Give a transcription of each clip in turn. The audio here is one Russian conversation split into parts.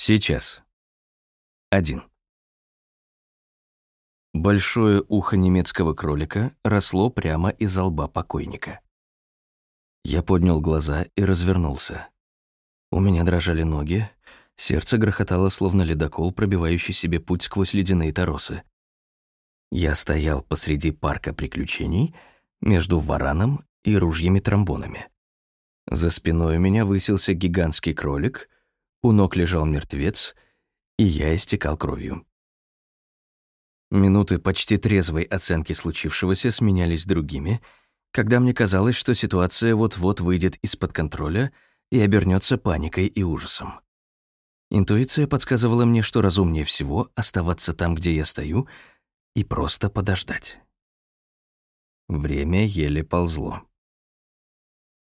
Сейчас. 1. Большое ухо немецкого кролика росло прямо из лба покойника. Я поднял глаза и развернулся. У меня дрожали ноги, сердце грохотало, словно ледокол, пробивающий себе путь сквозь ледяные торосы. Я стоял посреди парка приключений между вараном и ружьями-тромбонами. За спиной у меня высился гигантский кролик, у ног лежал мертвец, и я истекал кровью. Минуты почти трезвой оценки случившегося сменялись другими, когда мне казалось, что ситуация вот-вот выйдет из-под контроля и обернется паникой и ужасом. Интуиция подсказывала мне, что разумнее всего оставаться там, где я стою, и просто подождать. Время еле ползло.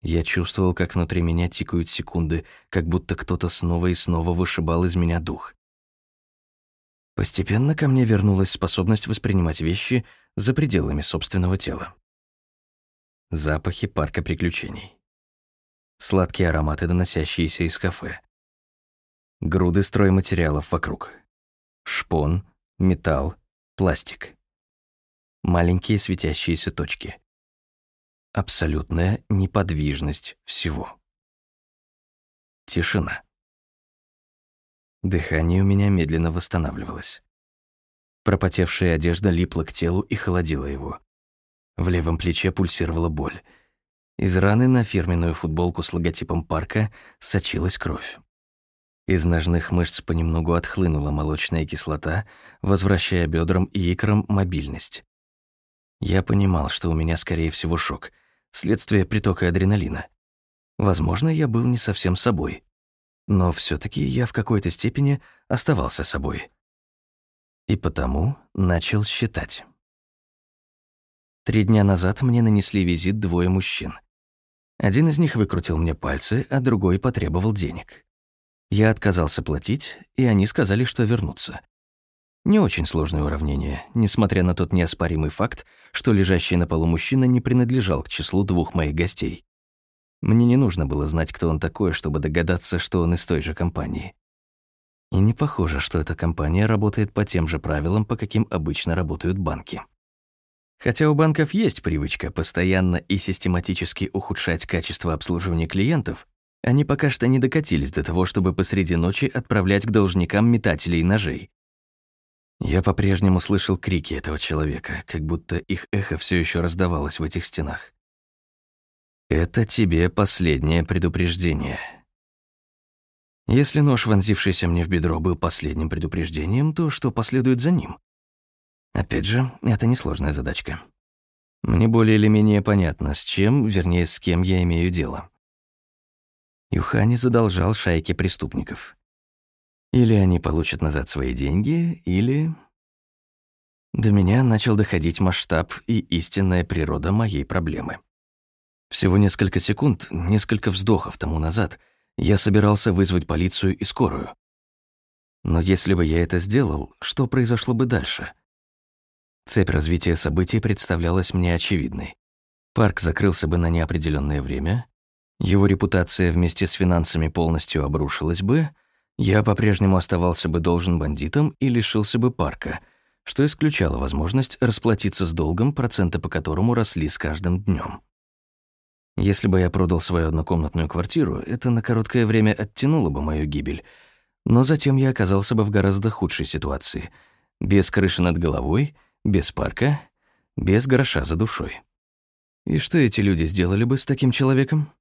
Я чувствовал, как внутри меня тикают секунды, как будто кто-то снова и снова вышибал из меня дух. Постепенно ко мне вернулась способность воспринимать вещи за пределами собственного тела. Запахи парка приключений. Сладкие ароматы, доносящиеся из кафе. Груды стройматериалов вокруг. Шпон, металл, пластик. Маленькие светящиеся точки. Абсолютная неподвижность всего. Тишина. Дыхание у меня медленно восстанавливалось. Пропотевшая одежда липла к телу и холодила его. В левом плече пульсировала боль. Из раны на фирменную футболку с логотипом парка сочилась кровь. Из ножных мышц понемногу отхлынула молочная кислота, возвращая бедрам и икрам мобильность. Я понимал, что у меня, скорее всего, шок, следствие притока адреналина. Возможно, я был не совсем собой. Но все таки я в какой-то степени оставался собой. И потому начал считать. Три дня назад мне нанесли визит двое мужчин. Один из них выкрутил мне пальцы, а другой потребовал денег. Я отказался платить, и они сказали, что вернутся. Не очень сложное уравнение, несмотря на тот неоспоримый факт, что лежащий на полу мужчина не принадлежал к числу двух моих гостей. Мне не нужно было знать, кто он такой, чтобы догадаться, что он из той же компании. И не похоже, что эта компания работает по тем же правилам, по каким обычно работают банки. Хотя у банков есть привычка постоянно и систематически ухудшать качество обслуживания клиентов, они пока что не докатились до того, чтобы посреди ночи отправлять к должникам метателей ножей. Я по-прежнему слышал крики этого человека, как будто их эхо все еще раздавалось в этих стенах. Это тебе последнее предупреждение. Если нож, вонзившийся мне в бедро, был последним предупреждением, то что последует за ним? Опять же, это несложная задачка. Мне более или менее понятно, с чем, вернее, с кем я имею дело. Юхани задолжал шайке преступников. Или они получат назад свои деньги, или... До меня начал доходить масштаб и истинная природа моей проблемы. Всего несколько секунд, несколько вздохов тому назад я собирался вызвать полицию и скорую. Но если бы я это сделал, что произошло бы дальше? Цепь развития событий представлялась мне очевидной. Парк закрылся бы на неопределенное время, его репутация вместе с финансами полностью обрушилась бы, я по-прежнему оставался бы должен бандитам и лишился бы парка, что исключало возможность расплатиться с долгом, проценты по которому росли с каждым днем. Если бы я продал свою однокомнатную квартиру, это на короткое время оттянуло бы мою гибель. Но затем я оказался бы в гораздо худшей ситуации. Без крыши над головой, без парка, без гроша за душой. И что эти люди сделали бы с таким человеком?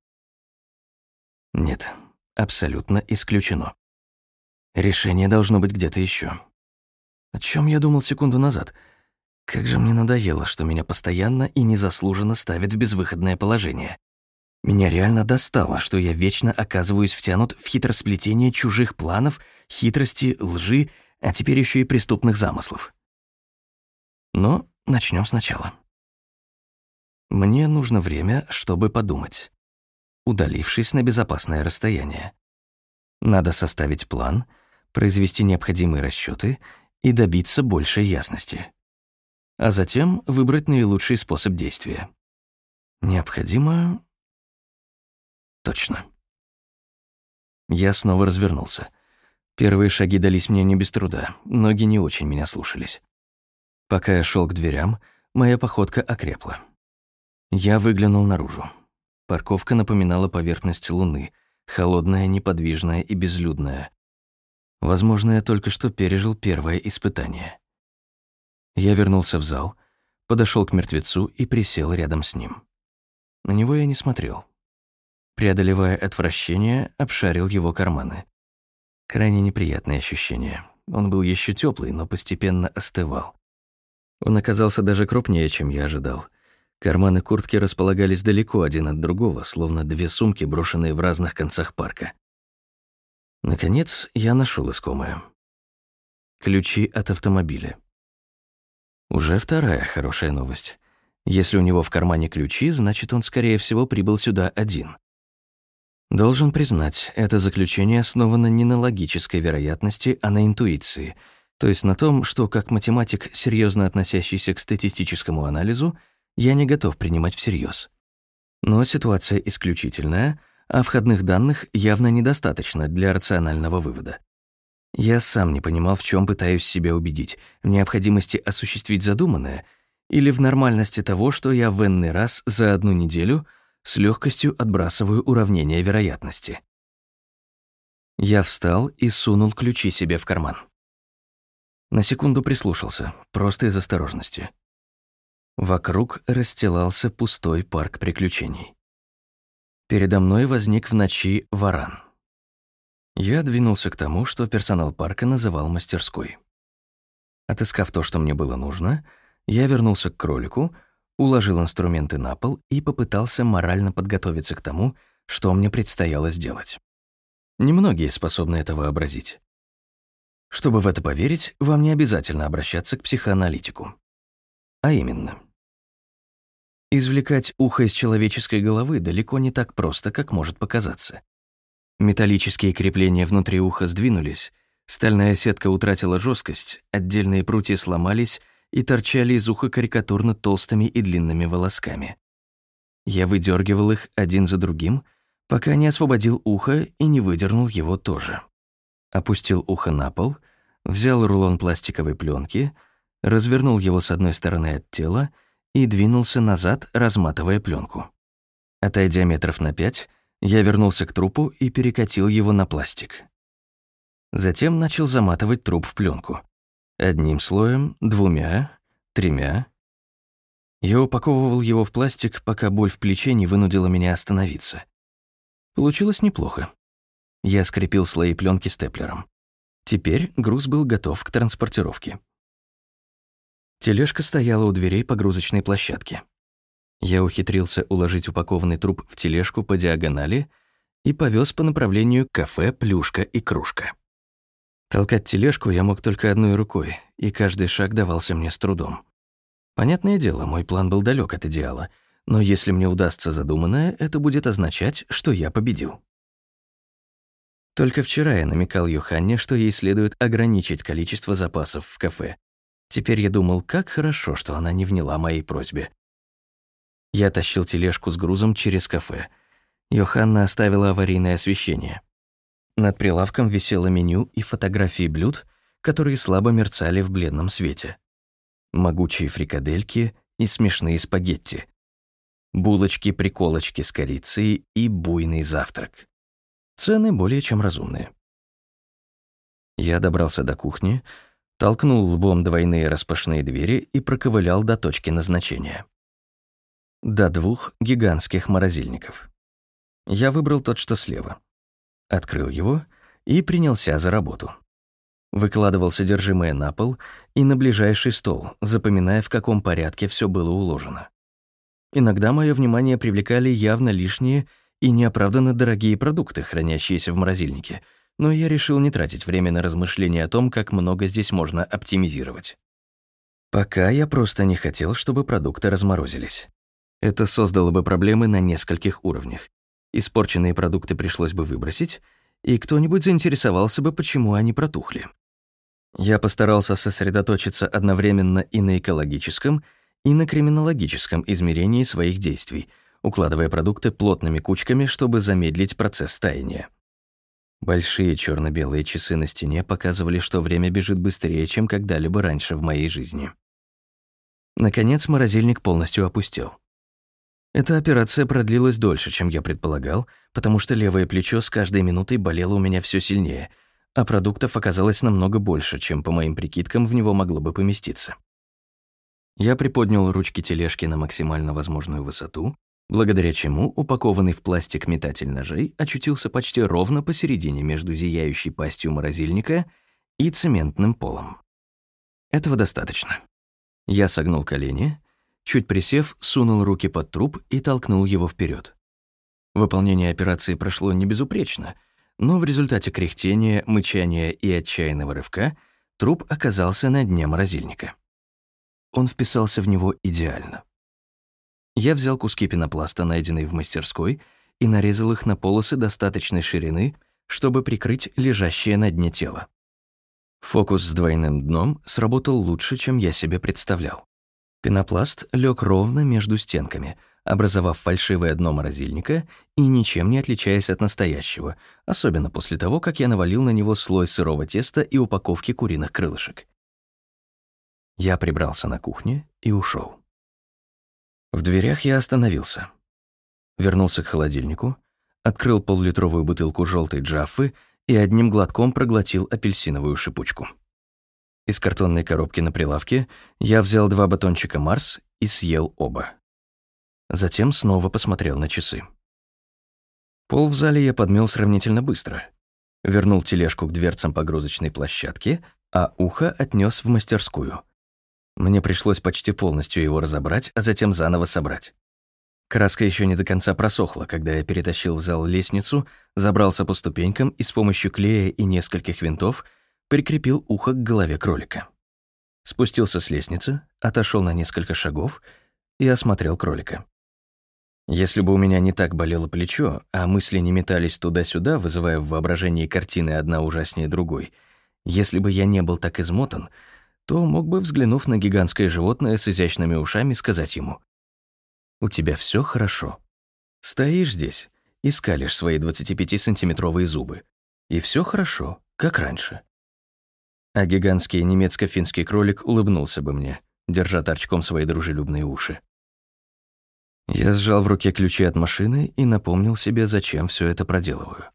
Нет, абсолютно исключено. Решение должно быть где-то еще. О чем я думал секунду назад — как же мне надоело, что меня постоянно и незаслуженно ставят в безвыходное положение. Меня реально достало, что я вечно оказываюсь втянут в хитросплетение чужих планов, хитрости, лжи, а теперь еще и преступных замыслов. Но начнем сначала. Мне нужно время, чтобы подумать, удалившись на безопасное расстояние. Надо составить план, произвести необходимые расчеты и добиться большей ясности. А затем выбрать наилучший способ действия. Необходимо Точно. Я снова развернулся. Первые шаги дались мне не без труда, ноги не очень меня слушались. Пока я шел к дверям, моя походка окрепла. Я выглянул наружу. Парковка напоминала поверхность Луны, холодная, неподвижная и безлюдная. Возможно, я только что пережил первое испытание. Я вернулся в зал, подошел к мертвецу и присел рядом с ним. На него я не смотрел. Преодолевая отвращение, обшарил его карманы. Крайне неприятное ощущение. Он был еще теплый, но постепенно остывал. Он оказался даже крупнее, чем я ожидал — Карманы куртки располагались далеко один от другого, словно две сумки, брошенные в разных концах парка. Наконец, я нашел искомое. Ключи от автомобиля. Уже вторая хорошая новость. Если у него в кармане ключи, значит, он, скорее всего, прибыл сюда один. Должен признать, это заключение основано не на логической вероятности, а на интуиции, то есть на том, что как математик, серьезно относящийся к статистическому анализу, я не готов принимать всерьез. Но ситуация исключительная, а входных данных явно недостаточно для рационального вывода. Я сам не понимал, в чем пытаюсь себя убедить, в необходимости осуществить задуманное или в нормальности того, что я в энный раз за одну неделю с легкостью отбрасываю уравнение вероятности. Я встал и сунул ключи себе в карман. На секунду прислушался, просто из осторожности. Вокруг расстилался пустой парк приключений. Передо мной возник в ночи варан. Я двинулся к тому, что персонал парка называл мастерской. Отыскав то, что мне было нужно, я вернулся к кролику, уложил инструменты на пол и попытался морально подготовиться к тому, что мне предстояло сделать. Немногие способны это вообразить. Чтобы в это поверить, вам не обязательно обращаться к психоаналитику. А именно, Извлекать ухо из человеческой головы далеко не так просто, как может показаться. Металлические крепления внутри уха сдвинулись, стальная сетка утратила жесткость, отдельные прутья сломались и торчали из уха карикатурно толстыми и длинными волосками. Я выдергивал их один за другим, пока не освободил ухо и не выдернул его тоже. Опустил ухо на пол, взял рулон пластиковой пленки, развернул его с одной стороны от тела — и двинулся назад, разматывая пленку. Отойдя метров на пять, я вернулся к трупу и перекатил его на пластик. Затем начал заматывать труп в пленку. Одним слоем, двумя, тремя. Я упаковывал его в пластик, пока боль в плече не вынудила меня остановиться. Получилось неплохо. Я скрепил слои пленки степлером. Теперь груз был готов к транспортировке. Тележка стояла у дверей погрузочной площадки. Я ухитрился уложить упакованный труп в тележку по диагонали и повез по направлению кафе «Плюшка и кружка». Толкать тележку я мог только одной рукой, и каждый шаг давался мне с трудом. Понятное дело, мой план был далек от идеала, но если мне удастся задуманное, это будет означать, что я победил. Только вчера я намекал Йоханне, что ей следует ограничить количество запасов в кафе, Теперь я думал, как хорошо, что она не вняла моей просьбе. Я тащил тележку с грузом через кафе. Йоханна оставила аварийное освещение. Над прилавком висело меню и фотографии блюд, которые слабо мерцали в бледном свете. Могучие фрикадельки и смешные спагетти. Булочки-приколочки с корицей и буйный завтрак. Цены более чем разумные. Я добрался до кухни, толкнул лбом двойные распашные двери и проковылял до точки назначения. До двух гигантских морозильников. Я выбрал тот, что слева. Открыл его и принялся за работу. Выкладывал содержимое на пол и на ближайший стол, запоминая, в каком порядке все было уложено. Иногда мое внимание привлекали явно лишние и неоправданно дорогие продукты, хранящиеся в морозильнике — но я решил не тратить время на размышления о том, как много здесь можно оптимизировать. Пока я просто не хотел, чтобы продукты разморозились. Это создало бы проблемы на нескольких уровнях. Испорченные продукты пришлось бы выбросить, и кто-нибудь заинтересовался бы, почему они протухли. Я постарался сосредоточиться одновременно и на экологическом, и на криминологическом измерении своих действий, укладывая продукты плотными кучками, чтобы замедлить процесс таяния. Большие черно белые часы на стене показывали, что время бежит быстрее, чем когда-либо раньше в моей жизни. Наконец, морозильник полностью опустел. Эта операция продлилась дольше, чем я предполагал, потому что левое плечо с каждой минутой болело у меня все сильнее, а продуктов оказалось намного больше, чем, по моим прикидкам, в него могло бы поместиться. Я приподнял ручки тележки на максимально возможную высоту, благодаря чему упакованный в пластик метатель ножей очутился почти ровно посередине между зияющей пастью морозильника и цементным полом. Этого достаточно. Я согнул колени, чуть присев, сунул руки под труп и толкнул его вперед. Выполнение операции прошло не безупречно, но в результате кряхтения, мычания и отчаянного рывка труп оказался на дне морозильника. Он вписался в него идеально. Я взял куски пенопласта, найденные в мастерской, и нарезал их на полосы достаточной ширины, чтобы прикрыть лежащее на дне тело. Фокус с двойным дном сработал лучше, чем я себе представлял. Пенопласт лег ровно между стенками, образовав фальшивое дно морозильника и ничем не отличаясь от настоящего, особенно после того, как я навалил на него слой сырого теста и упаковки куриных крылышек. Я прибрался на кухне и ушел. В дверях я остановился. Вернулся к холодильнику, открыл поллитровую бутылку желтой джаффы и одним глотком проглотил апельсиновую шипучку. Из картонной коробки на прилавке я взял два батончика «Марс» и съел оба. Затем снова посмотрел на часы. Пол в зале я подмел сравнительно быстро. Вернул тележку к дверцам погрузочной площадки, а ухо отнес в мастерскую. Мне пришлось почти полностью его разобрать, а затем заново собрать. Краска еще не до конца просохла, когда я перетащил в зал лестницу, забрался по ступенькам и с помощью клея и нескольких винтов прикрепил ухо к голове кролика. Спустился с лестницы, отошел на несколько шагов и осмотрел кролика. Если бы у меня не так болело плечо, а мысли не метались туда-сюда, вызывая в воображении картины одна ужаснее другой, если бы я не был так измотан, то мог бы, взглянув на гигантское животное с изящными ушами, сказать ему у тебя все хорошо. Стоишь здесь и скалишь свои 25-сантиметровые зубы. И все хорошо, как раньше. А гигантский немецко-финский кролик улыбнулся бы мне, держа торчком свои дружелюбные уши. Я сжал в руке ключи от машины и напомнил себе, зачем все это проделываю.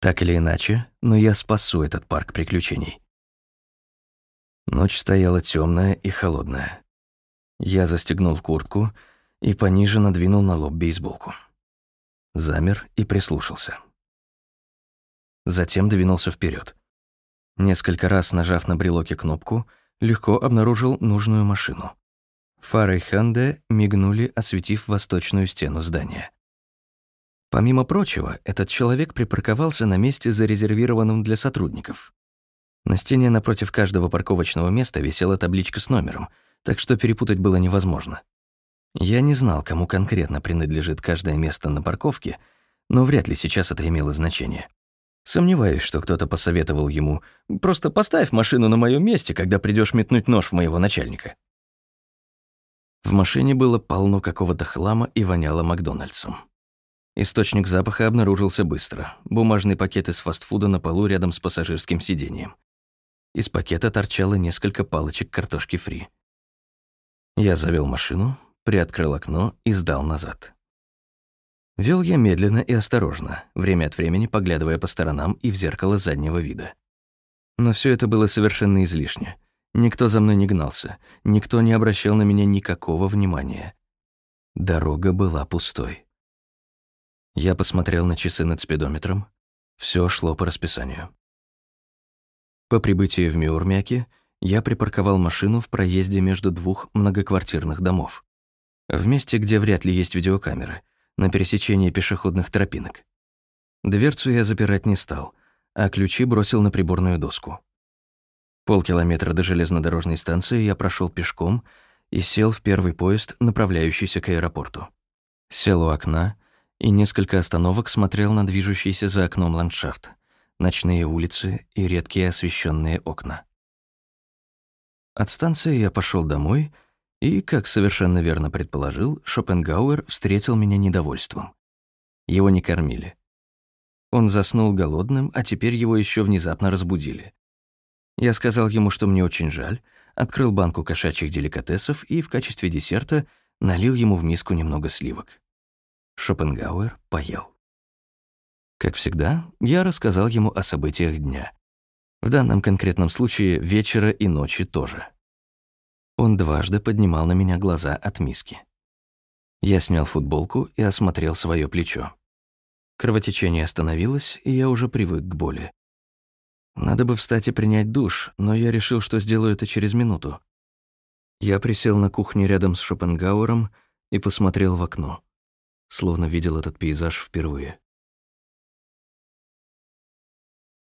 Так или иначе, но я спасу этот парк приключений. Ночь стояла темная и холодная. Я застегнул куртку и пониже надвинул на лоб бейсболку. Замер и прислушался. Затем двинулся вперед. Несколько раз нажав на брелоке кнопку, легко обнаружил нужную машину. Фары Ханде мигнули, осветив восточную стену здания. Помимо прочего, этот человек припарковался на месте, зарезервированном для сотрудников. На стене напротив каждого парковочного места висела табличка с номером, так что перепутать было невозможно. Я не знал, кому конкретно принадлежит каждое место на парковке, но вряд ли сейчас это имело значение. Сомневаюсь, что кто-то посоветовал ему «просто поставь машину на моем месте, когда придешь метнуть нож в моего начальника». В машине было полно какого-то хлама и воняло Макдональдсом. Источник запаха обнаружился быстро. Бумажный пакет из фастфуда на полу рядом с пассажирским сиденьем. Из пакета торчало несколько палочек картошки фри. Я завел машину, приоткрыл окно и сдал назад. Вел я медленно и осторожно, время от времени поглядывая по сторонам и в зеркало заднего вида. Но все это было совершенно излишне. Никто за мной не гнался, никто не обращал на меня никакого внимания. Дорога была пустой. Я посмотрел на часы над спидометром. Все шло по расписанию. По прибытии в Миурмяке я припарковал машину в проезде между двух многоквартирных домов в месте, где вряд ли есть видеокамеры, на пересечении пешеходных тропинок. Дверцу я запирать не стал, а ключи бросил на приборную доску. Полкилометра до железнодорожной станции я прошел пешком и сел в первый поезд, направляющийся к аэропорту. Сел у окна и несколько остановок смотрел на движущийся за окном ландшафт, ночные улицы и редкие освещенные окна. От станции я пошел домой — и, как совершенно верно предположил, Шопенгауэр встретил меня недовольством. Его не кормили. Он заснул голодным, а теперь его еще внезапно разбудили. Я сказал ему, что мне очень жаль, открыл банку кошачьих деликатесов и в качестве десерта налил ему в миску немного сливок. Шопенгауэр поел. Как всегда, я рассказал ему о событиях дня. В данном конкретном случае вечера и ночи тоже. Он дважды поднимал на меня глаза от миски. Я снял футболку и осмотрел свое плечо. Кровотечение остановилось, и я уже привык к боли. Надо бы встать и принять душ, но я решил, что сделаю это через минуту. Я присел на кухне рядом с Шопенгауэром и посмотрел в окно, словно видел этот пейзаж впервые.